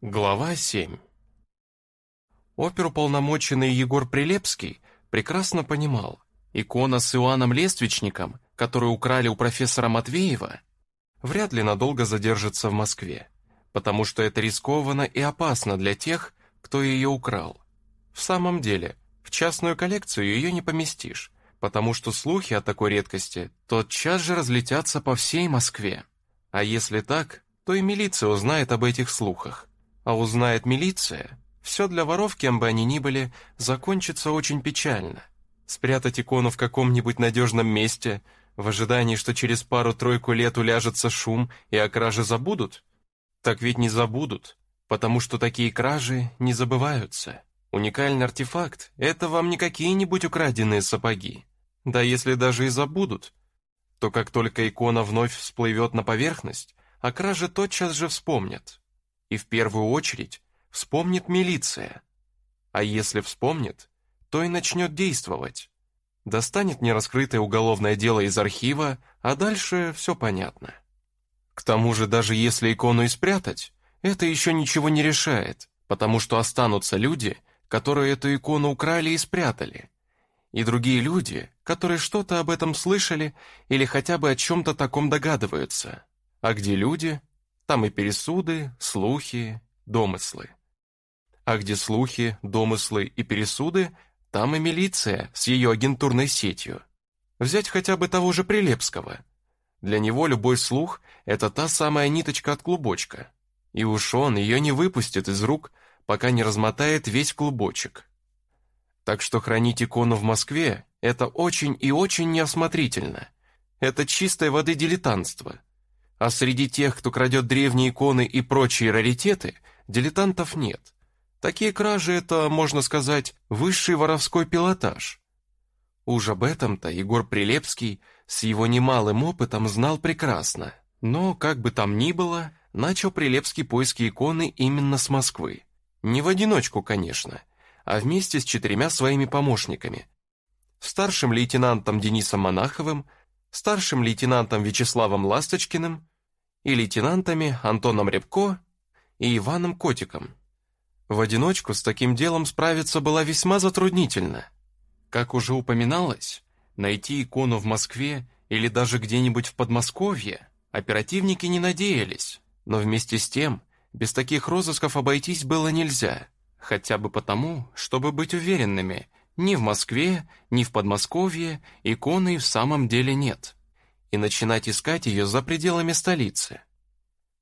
Глава 7 Оперуполномоченный Егор Прилепский прекрасно понимал, икона с Иоанном Лествичником, которую украли у профессора Матвеева, вряд ли надолго задержится в Москве, потому что это рискованно и опасно для тех, кто ее украл. В самом деле, в частную коллекцию ее не поместишь, потому что слухи о такой редкости тотчас же разлетятся по всей Москве. А если так, то и милиция узнает об этих слухах. А узнает милиция, все для воров, кем бы они ни были, закончится очень печально. Спрятать икону в каком-нибудь надежном месте, в ожидании, что через пару-тройку лет уляжется шум и о краже забудут? Так ведь не забудут, потому что такие кражи не забываются. Уникальный артефакт – это вам не какие-нибудь украденные сапоги. Да если даже и забудут, то как только икона вновь всплывет на поверхность, о краже тотчас же вспомнят. И в первую очередь вспомнит милиция. А если вспомнит, то и начнет действовать. Достанет нераскрытое уголовное дело из архива, а дальше все понятно. К тому же, даже если икону и спрятать, это еще ничего не решает, потому что останутся люди, которые эту икону украли и спрятали. И другие люди, которые что-то об этом слышали или хотя бы о чем-то таком догадываются. А где люди, там и пересуды, слухи, домыслы. А где слухи, домыслы и пересуды, там и милиция с ее агентурной сетью. Взять хотя бы того же Прилепского. Для него любой слух – это та самая ниточка от клубочка. И уж он ее не выпустит из рук, пока не размотает весь клубочек. Так что хранить икону в Москве – это очень и очень неосмотрительно. Это чистой воды дилетантство – а среди тех, кто крадет древние иконы и прочие раритеты, дилетантов нет. Такие кражи – это, можно сказать, высший воровской пилотаж. Уж об этом-то Егор Прилепский с его немалым опытом знал прекрасно. Но, как бы там ни было, начал Прилепский поиски иконы именно с Москвы. Не в одиночку, конечно, а вместе с четырьмя своими помощниками. Старшим лейтенантом Денисом Монаховым, старшим лейтенантом Вячеславом Ласточкиным и лейтенантами Антоном Рябко и Иваном Котиком. В одиночку с таким делом справиться было весьма затруднительно. Как уже упоминалось, найти икону в Москве или даже где-нибудь в Подмосковье оперативники не надеялись, но вместе с тем без таких розысков обойтись было нельзя, хотя бы потому, чтобы быть уверенными, ни в Москве, ни в Подмосковье иконы в самом деле нет и начинать искать ее за пределами столицы.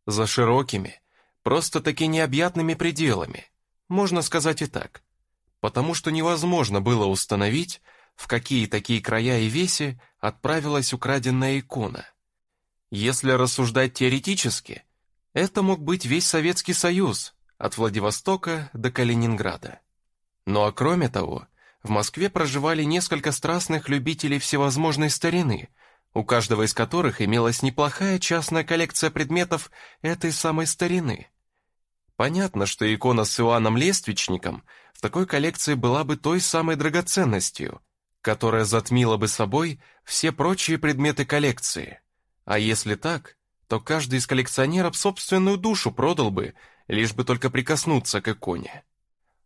За широкими, просто-таки необъятными пределами, можно сказать и так, потому что невозможно было установить, в какие такие края и веси отправилась украденная икона. Если рассуждать теоретически, это мог быть весь Советский Союз, от Владивостока до Калининграда. Ну а кроме того, в Москве проживали несколько страстных любителей всевозможной старины – у каждого из которых имелась неплохая частная коллекция предметов этой самой старины. Понятно, что икона с Иоанном Лествичником в такой коллекции была бы той самой драгоценностью, которая затмила бы собой все прочие предметы коллекции. А если так, то каждый из коллекционеров собственную душу продал бы, лишь бы только прикоснуться к иконе.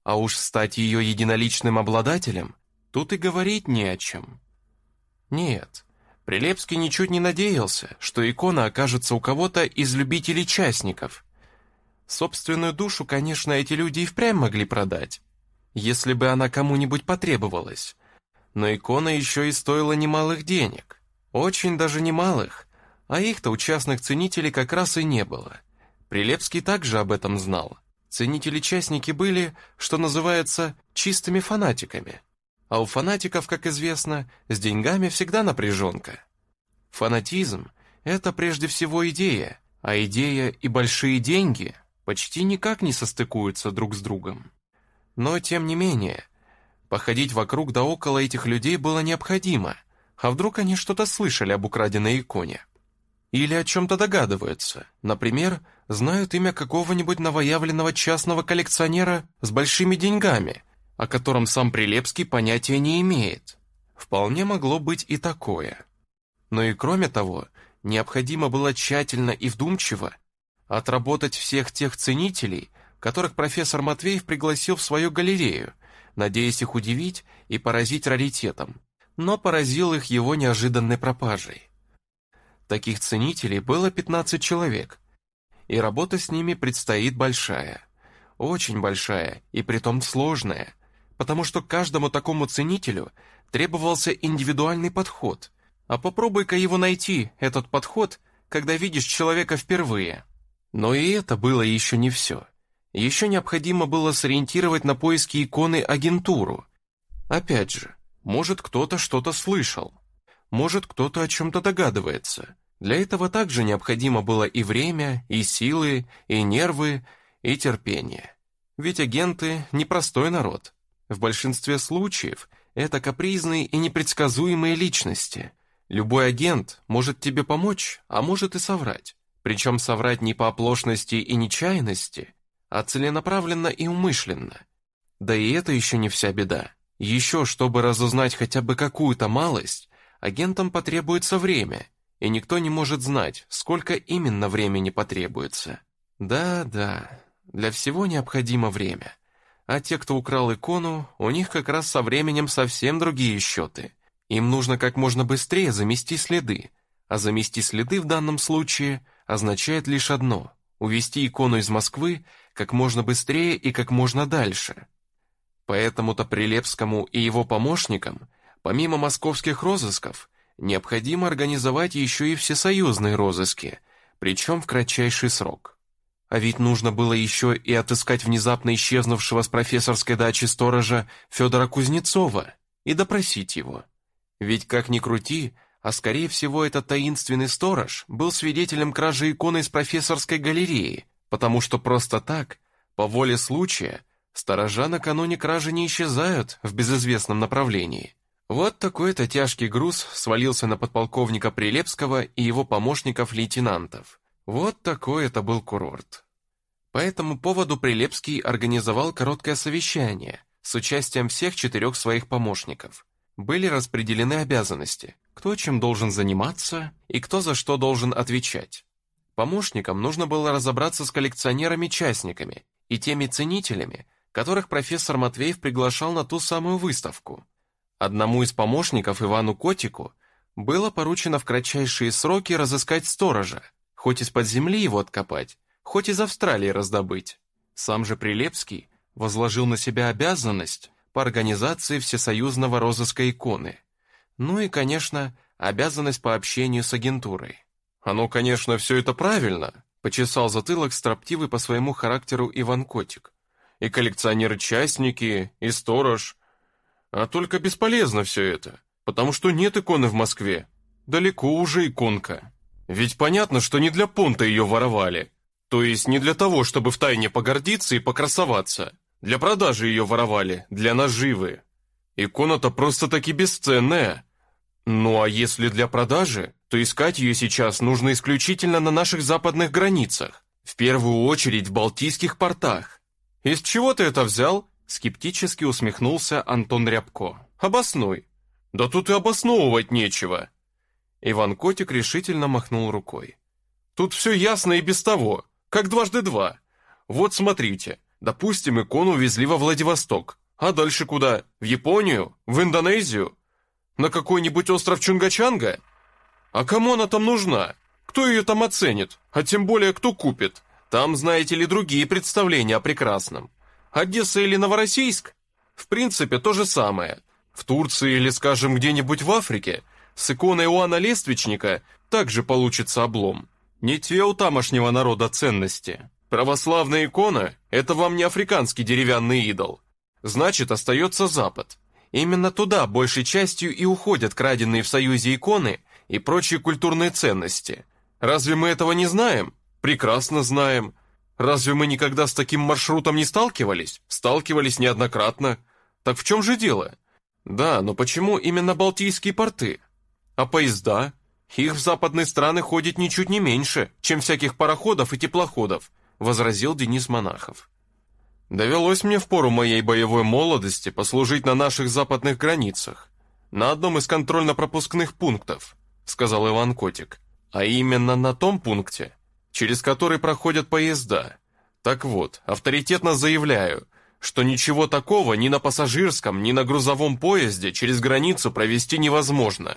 А уж стать ее единоличным обладателем, тут и говорить не о чем. Нет, Прилепский ничуть не надеялся, что икона окажется у кого-то из любителей-частников. Собственную душу, конечно, эти люди и впрямь могли продать, если бы она кому-нибудь потребовалась. Но икона еще и стоила немалых денег. Очень даже немалых, а их-то у частных ценителей как раз и не было. Прилепский также об этом знал. Ценители-частники были, что называется, чистыми фанатиками – а у фанатиков, как известно, с деньгами всегда напряженка. Фанатизм – это прежде всего идея, а идея и большие деньги почти никак не состыкуются друг с другом. Но, тем не менее, походить вокруг да около этих людей было необходимо, а вдруг они что-то слышали об украденной иконе? Или о чем-то догадываются, например, знают имя какого-нибудь новоявленного частного коллекционера с большими деньгами – о котором сам Прилепский понятия не имеет. Вполне могло быть и такое. Но и кроме того, необходимо было тщательно и вдумчиво отработать всех тех ценителей, которых профессор Матвеев пригласил в свою галерею, надеясь их удивить и поразить раритетом, но поразил их его неожиданной пропажей. Таких ценителей было 15 человек, и работа с ними предстоит большая, очень большая и притом сложная, потому что каждому такому ценителю требовался индивидуальный подход, а попробуй-ка его найти, этот подход, когда видишь человека впервые. Но и это было еще не все. Еще необходимо было сориентировать на поиски иконы агентуру. Опять же, может кто-то что-то слышал, может кто-то о чем-то догадывается. Для этого также необходимо было и время, и силы, и нервы, и терпение. Ведь агенты – непростой народ. В большинстве случаев это капризные и непредсказуемые личности. Любой агент может тебе помочь, а может и соврать. Причем соврать не по оплошности и нечаянности, а целенаправленно и умышленно. Да и это еще не вся беда. Еще, чтобы разузнать хотя бы какую-то малость, агентам потребуется время, и никто не может знать, сколько именно времени потребуется. Да-да, для всего необходимо время. А те, кто украл икону, у них как раз со временем совсем другие счеты. Им нужно как можно быстрее замести следы, а замести следы в данном случае означает лишь одно – увести икону из Москвы как можно быстрее и как можно дальше. Поэтому-то Прилепскому и его помощникам, помимо московских розысков, необходимо организовать еще и всесоюзные розыски, причем в кратчайший срок. А ведь нужно было еще и отыскать внезапно исчезнувшего с профессорской дачи сторожа Федора Кузнецова и допросить его. Ведь как ни крути, а скорее всего этот таинственный сторож был свидетелем кражи иконы из профессорской галереи, потому что просто так, по воле случая, сторожа накануне кражи не исчезают в безызвестном направлении. Вот такой-то тяжкий груз свалился на подполковника Прилепского и его помощников-лейтенантов. Вот такой это был курорт. По этому поводу Прилепский организовал короткое совещание с участием всех четырех своих помощников. Были распределены обязанности, кто чем должен заниматься и кто за что должен отвечать. Помощникам нужно было разобраться с коллекционерами-частниками и теми ценителями, которых профессор Матвеев приглашал на ту самую выставку. Одному из помощников, Ивану Котику, было поручено в кратчайшие сроки разыскать сторожа, хоть из-под земли его откопать, хоть из Австралии раздобыть. Сам же Прилепский возложил на себя обязанность по организации всесоюзного розыска иконы. Ну и, конечно, обязанность по общению с агентурой. «Оно, конечно, все это правильно», — почесал затылок строптивый по своему характеру Иван Котик. «И коллекционеры-частники, и сторож. А только бесполезно все это, потому что нет иконы в Москве. Далеко уже иконка». Ведь понятно, что не для понта ее воровали. То есть не для того, чтобы втайне погордиться и покрасоваться. Для продажи ее воровали, для наживы. Икона-то просто-таки бесценная. Ну а если для продажи, то искать ее сейчас нужно исключительно на наших западных границах. В первую очередь в Балтийских портах. «Из чего ты это взял?» Скептически усмехнулся Антон Рябко. «Обоснуй». «Да тут и обосновывать нечего. Иван Котик решительно махнул рукой. «Тут все ясно и без того, как дважды два. Вот смотрите, допустим, икону везли во Владивосток. А дальше куда? В Японию? В Индонезию? На какой-нибудь остров Чунгачанга? А кому она там нужна? Кто ее там оценит? А тем более, кто купит? Там, знаете ли, другие представления о прекрасном. Одесса или Новороссийск? В принципе, то же самое. В Турции или, скажем, где-нибудь в Африке – с иконой Иоанна Лествичника также получится облом. Не те у тамошнего народа ценности. Православная икона – это вам не африканский деревянный идол. Значит, остается Запад. Именно туда большей частью и уходят краденные в Союзе иконы и прочие культурные ценности. Разве мы этого не знаем? Прекрасно знаем. Разве мы никогда с таким маршрутом не сталкивались? Сталкивались неоднократно. Так в чем же дело? Да, но почему именно Балтийские порты? А поезда? Их в западные страны ходит ничуть не меньше, чем всяких пароходов и теплоходов, возразил Денис Монахов. Довелось мне в пору моей боевой молодости послужить на наших западных границах, на одном из контрольно-пропускных пунктов, сказал Иван Котик, а именно на том пункте, через который проходят поезда. Так вот, авторитетно заявляю, что ничего такого ни на пассажирском, ни на грузовом поезде через границу провести невозможно.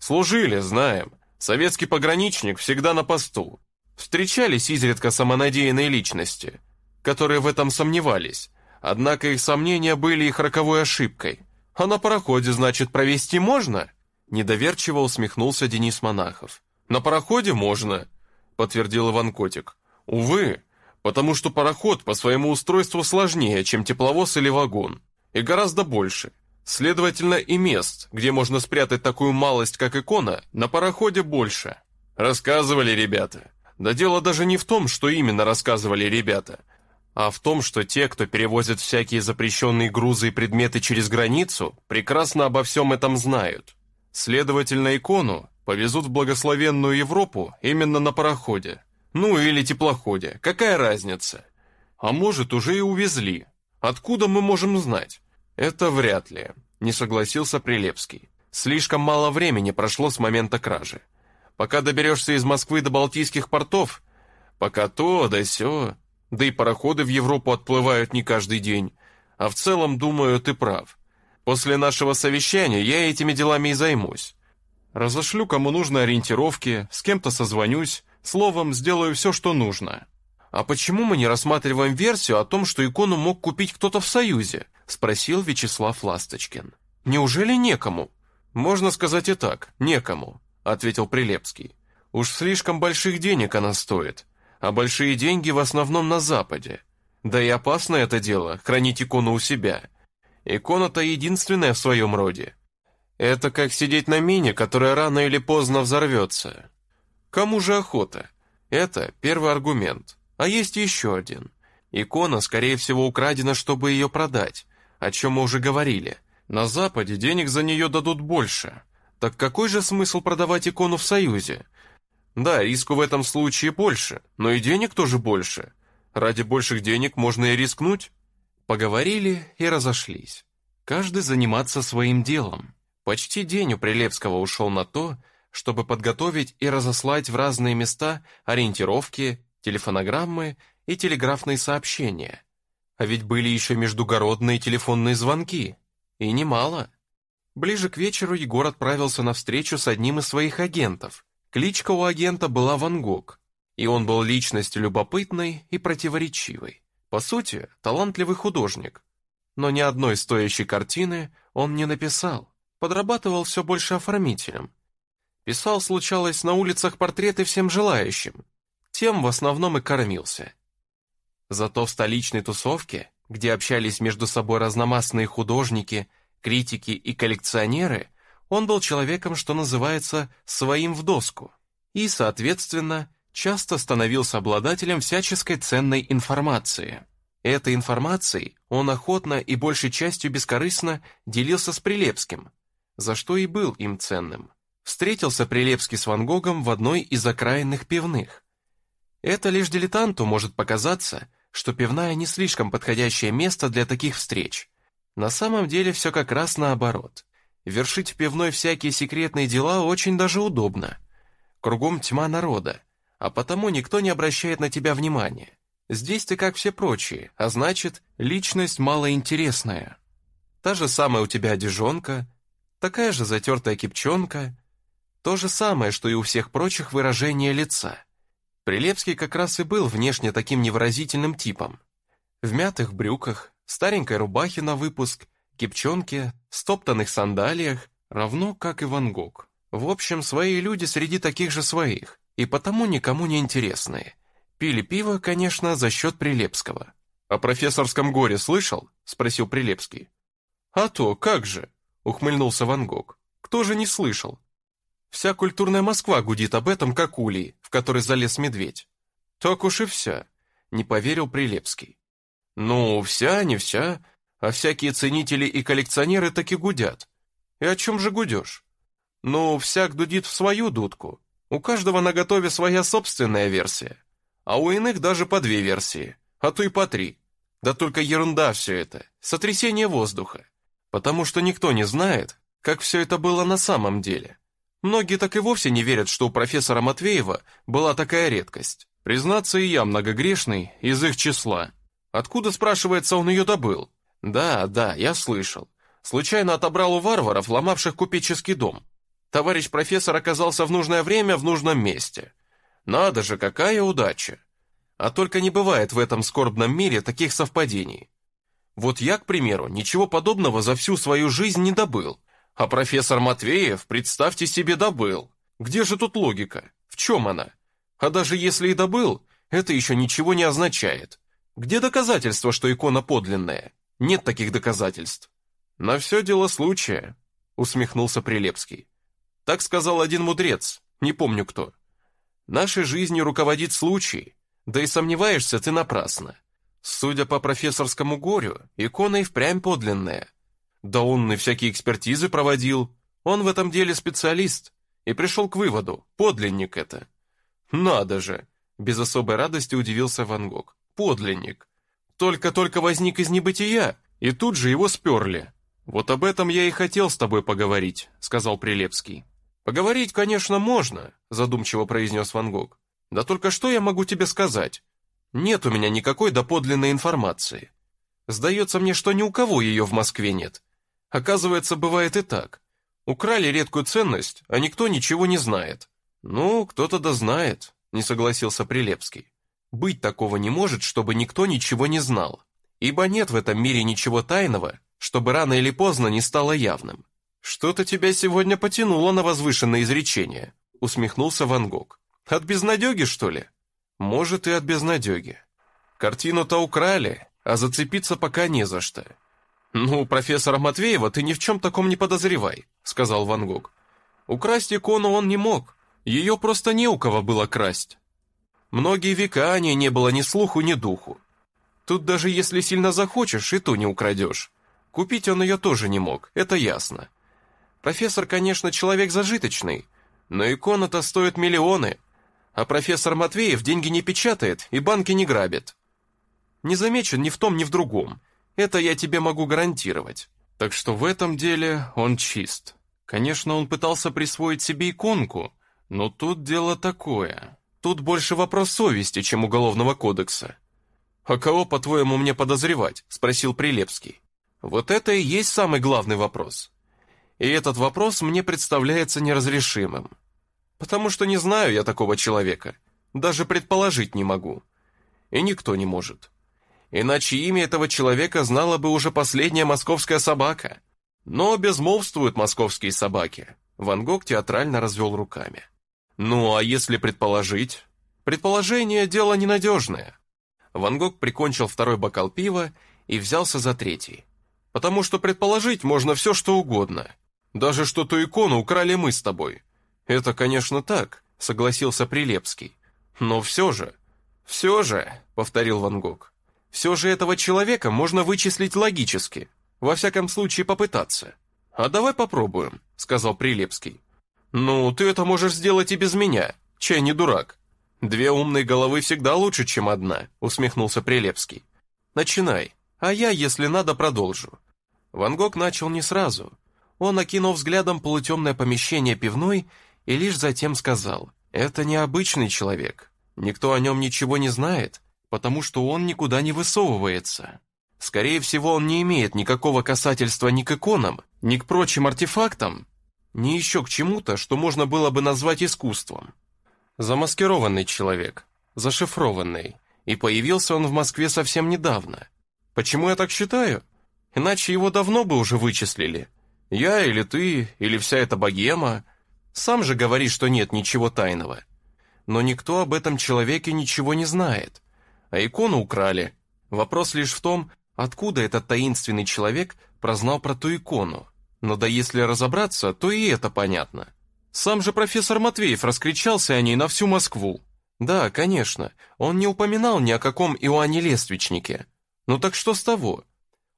Служили, знаем. Советский пограничник всегда на посту. Встречались изредка самонадеянные личности, которые в этом сомневались, однако их сомнения были их роковой ошибкой. А на пароходе, значит, провести можно? Недоверчиво усмехнулся Денис Монахов. На пароходе можно, подтвердил Иван Котик. Увы, потому что пароход по своему устройству сложнее, чем тепловоз или вагон, и гораздо больше. Следовательно, и мест, где можно спрятать такую малость, как икона, на пароходе больше. Рассказывали ребята. Да дело даже не в том, что именно рассказывали ребята, а в том, что те, кто перевозит всякие запрещенные грузы и предметы через границу, прекрасно обо всем этом знают. Следовательно, икону повезут в благословенную Европу именно на пароходе. Ну или теплоходе, какая разница? А может, уже и увезли. Откуда мы можем знать? Это вряд ли, не согласился Прилепский. Слишком мало времени прошло с момента кражи. Пока доберешься из Москвы до Балтийских портов, пока то да сё, да и пароходы в Европу отплывают не каждый день. А в целом, думаю, ты прав. После нашего совещания я этими делами и займусь. Разошлю кому нужно ориентировки, с кем-то созвонюсь, Словом, сделаю все, что нужно. А почему мы не рассматриваем версию о том, что икону мог купить кто-то в Союзе? Спросил Вячеслав Ласточкин. Неужели некому? Можно сказать и так, некому, ответил Прилепский. Уж слишком больших денег она стоит, а большие деньги в основном на Западе. Да и опасно это дело, хранить икону у себя. Икона-то единственная в своем роде. Это как сидеть на мине, которая рано или поздно взорвется. Кому же охота? Это первый аргумент. А есть еще один. Икона, скорее всего, украдена, чтобы ее продать, о чем мы уже говорили. На Западе денег за нее дадут больше. Так какой же смысл продавать икону в Союзе? Да, риску в этом случае больше, но и денег тоже больше. Ради больших денег можно и рискнуть. Поговорили и разошлись. Каждый заниматься своим делом. Почти день у Прилепского ушел на то, чтобы подготовить и разослать в разные места ориентировки, телефонограммы и телеграфные сообщения. А ведь были еще междугородные телефонные звонки. И немало. Ближе к вечеру Егор отправился на встречу с одним из своих агентов. Кличка у агента была Ван Гог, и он был личностью любопытной и противоречивой. По сути, талантливый художник. Но ни одной стоящей картины он не написал. Подрабатывал все больше оформителем, Писал, случалось, на улицах портреты всем желающим. Тем в основном и кормился. Зато в столичной тусовке, где общались между собой разномастные художники, критики и коллекционеры, он был человеком, что называется, своим в доску. И, соответственно, часто становился обладателем всяческой ценной информации. Этой информацией он охотно и большей частью бескорыстно делился с Прилепским, за что и был им ценным. Встретился Прилепский с Ван Гогом в одной из окраинных пивных. Это лишь дилетанту может показаться, что пивная не слишком подходящее место для таких встреч. На самом деле все как раз наоборот. Вершить в пивной всякие секретные дела очень даже удобно. Кругом тьма народа, а потому никто не обращает на тебя внимания. Здесь ты как все прочие, а значит, личность малоинтересная. Та же самая у тебя одежонка, такая же затертая кипчонка, то же самое, что и у всех прочих выражение лица. Прилепский как раз и был внешне таким невыразительным типом. В мятых брюках, старенькой рубахе на выпуск, кипчонке, стоптанных сандалиях, равно как и Ван Гог. В общем, свои люди среди таких же своих, и потому никому не интересные. Пили пиво, конечно, за счет Прилепского. «О профессорском горе слышал?» – спросил Прилепский. «А то, как же!» – ухмыльнулся Ван Гог. «Кто же не слышал? Вся культурная Москва гудит об этом, как улей, в который залез медведь. Так уж и вся, не поверил Прилепский. Ну, вся, не вся, а всякие ценители и коллекционеры таки гудят. И о чем же гудешь? Ну, всяк дудит в свою дудку. У каждого на готове своя собственная версия. А у иных даже по две версии, а то и по три. Да только ерунда все это, сотрясение воздуха. Потому что никто не знает, как все это было на самом деле. Многие так и вовсе не верят, что у профессора Матвеева была такая редкость. Признаться, и я многогрешный из их числа. Откуда, спрашивается, он ее добыл? Да, да, я слышал. Случайно отобрал у варваров, ломавших купеческий дом. Товарищ профессор оказался в нужное время в нужном месте. Надо же, какая удача! А только не бывает в этом скорбном мире таких совпадений. Вот я, к примеру, ничего подобного за всю свою жизнь не добыл. А профессор Матвеев, представьте себе, добыл. Где же тут логика? В чем она? А даже если и добыл, это еще ничего не означает. Где доказательства, что икона подлинная? Нет таких доказательств. На все дело случая, усмехнулся Прилепский. Так сказал один мудрец, не помню кто. Нашей жизнью руководит случай, да и сомневаешься ты напрасно. Судя по профессорскому горю, икона и впрямь подлинная. Да он и всякие экспертизы проводил. Он в этом деле специалист. И пришел к выводу, подлинник это. Надо же! Без особой радости удивился Ван Гог. Подлинник. Только-только возник из небытия, и тут же его сперли. Вот об этом я и хотел с тобой поговорить, сказал Прилепский. Поговорить, конечно, можно, задумчиво произнес Ван Гог. Да только что я могу тебе сказать? Нет у меня никакой доподлинной информации. Сдается мне, что ни у кого ее в Москве нет. Оказывается, бывает и так. Украли редкую ценность, а никто ничего не знает. Ну, кто-то да знает, не согласился Прилепский. Быть такого не может, чтобы никто ничего не знал. Ибо нет в этом мире ничего тайного, чтобы рано или поздно не стало явным. Что-то тебя сегодня потянуло на возвышенное изречение, усмехнулся Ван Гог. От безнадеги, что ли? Может, и от безнадеги. Картину-то украли, а зацепиться пока не за что. «Ну, профессора Матвеева ты ни в чем таком не подозревай», — сказал Ван Гог. «Украсть икону он не мог, ее просто не у кого было красть. Многие века о ней не было ни слуху, ни духу. Тут даже если сильно захочешь, и то не украдешь. Купить он ее тоже не мог, это ясно. Профессор, конечно, человек зажиточный, но икона-то стоит миллионы, а профессор Матвеев деньги не печатает и банки не грабит. Не замечен ни в том, ни в другом. Это я тебе могу гарантировать. Так что в этом деле он чист. Конечно, он пытался присвоить себе иконку, но тут дело такое. Тут больше вопрос совести, чем уголовного кодекса. «А кого, по-твоему, мне подозревать?» – спросил Прилепский. «Вот это и есть самый главный вопрос. И этот вопрос мне представляется неразрешимым. Потому что не знаю я такого человека. Даже предположить не могу. И никто не может. Иначе имя этого человека знала бы уже последняя московская собака. Но безмолвствуют московские собаки. Ван Гог театрально развел руками. Ну, а если предположить? Предположение – дело ненадежное. Ван Гог прикончил второй бокал пива и взялся за третий. Потому что предположить можно все, что угодно. Даже что ту икону украли мы с тобой. «Это, конечно, так», — согласился Прилепский. «Но все же...» «Все же», — повторил Ван Гог, «все же этого человека можно вычислить логически, во всяком случае попытаться». «А давай попробуем», — сказал Прилепский. «Ну, ты это можешь сделать и без меня, чай не дурак». «Две умные головы всегда лучше, чем одна», — усмехнулся Прилепский. «Начинай, а я, если надо, продолжу». Ван Гог начал не сразу. Он окинул взглядом полутемное помещение пивной и лишь затем сказал, «Это необычный человек, никто о нем ничего не знает, потому что он никуда не высовывается. Скорее всего, он не имеет никакого касательства ни к иконам, ни к прочим артефактам, ни еще к чему-то, что можно было бы назвать искусством. Замаскированный человек, зашифрованный, и появился он в Москве совсем недавно. Почему я так считаю? Иначе его давно бы уже вычислили. Я или ты, или вся эта богема – сам же говорит, что нет ничего тайного. Но никто об этом человеке ничего не знает. А икону украли. Вопрос лишь в том, откуда этот таинственный человек прознал про ту икону. Но да если разобраться, то и это понятно. Сам же профессор Матвеев раскричался о ней на всю Москву. Да, конечно, он не упоминал ни о каком Иоанне Лествичнике. Ну так что с того?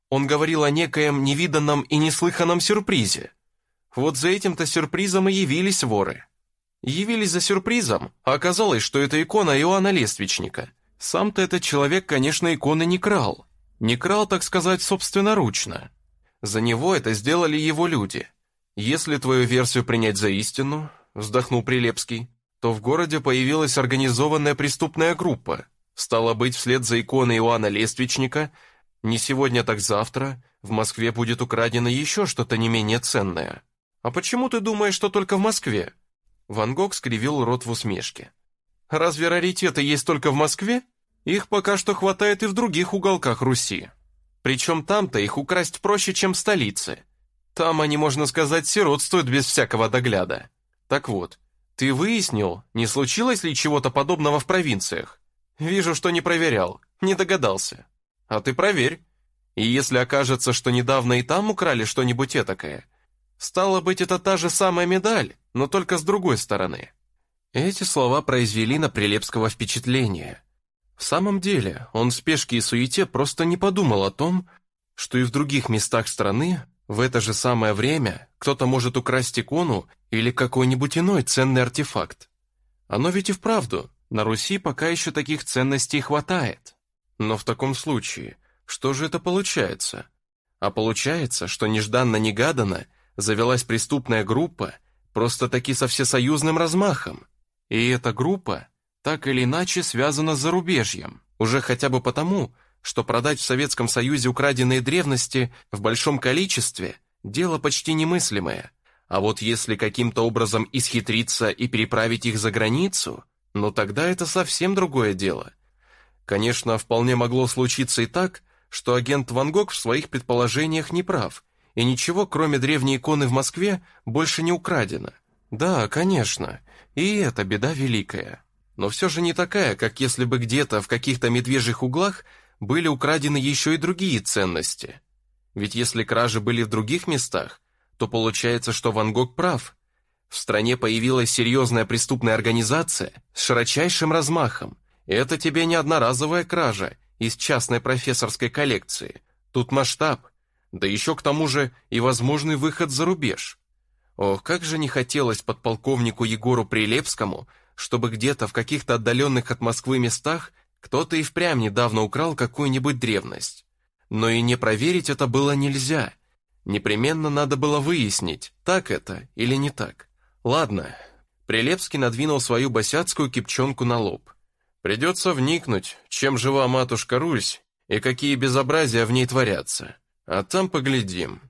Он говорил о некоем невиданном и неслыханном сюрпризе. Вот за этим-то сюрпризом и явились воры. Явились за сюрпризом, а оказалось, что это икона Иоанна Лествичника. Сам-то этот человек, конечно, иконы не крал. Не крал, так сказать, собственноручно. За него это сделали его люди. Если твою версию принять за истину, вздохнул Прилепский, то в городе появилась организованная преступная группа. Стало быть, вслед за иконой Иоанна Лествичника, не сегодня, так завтра, в Москве будет украдено еще что-то не менее ценное. А почему ты думаешь, что только в Москве? Ван Гог скривил рот в усмешке. Разве раритеты есть только в Москве? Их пока что хватает и в других уголках Руси. Причем там-то их украсть проще, чем в столице. Там они, можно сказать, сиротствуют без всякого догляда. Так вот, ты выяснил, не случилось ли чего-то подобного в провинциях? Вижу, что не проверял, не догадался. А ты проверь. И если окажется, что недавно и там украли что-нибудь этакое, стало быть, это та же самая медаль, но только с другой стороны. Эти слова произвели на Прилепского впечатление. В самом деле, он в спешке и суете просто не подумал о том, что и в других местах страны в это же самое время кто-то может украсть икону или какой-нибудь иной ценный артефакт. Оно ведь и вправду, на Руси пока еще таких ценностей хватает. Но в таком случае, что же это получается? А получается, что нежданно-негаданно завелась преступная группа просто-таки со всесоюзным размахом. И эта группа так или иначе связана с зарубежьем, уже хотя бы потому, что продать в Советском Союзе украденные древности в большом количестве – дело почти немыслимое. А вот если каким-то образом исхитриться и переправить их за границу, ну тогда это совсем другое дело. Конечно, вполне могло случиться и так, что агент Ван Гог в своих предположениях не прав, и ничего, кроме древней иконы в Москве, больше не украдено. Да, конечно, и это беда великая. Но все же не такая, как если бы где-то в каких-то медвежьих углах были украдены еще и другие ценности. Ведь если кражи были в других местах, то получается, что Ван Гог прав. В стране появилась серьезная преступная организация с широчайшим размахом. Это тебе не одноразовая кража из частной профессорской коллекции. Тут масштаб, да еще к тому же и возможный выход за рубеж. Ох, как же не хотелось подполковнику Егору Прилепскому, чтобы где-то в каких-то отдаленных от Москвы местах кто-то и впрямь недавно украл какую-нибудь древность. Но и не проверить это было нельзя. Непременно надо было выяснить, так это или не так. Ладно. Прилепский надвинул свою босяцкую кипчонку на лоб. Придется вникнуть, чем жива матушка Русь и какие безобразия в ней творятся. А там поглядим.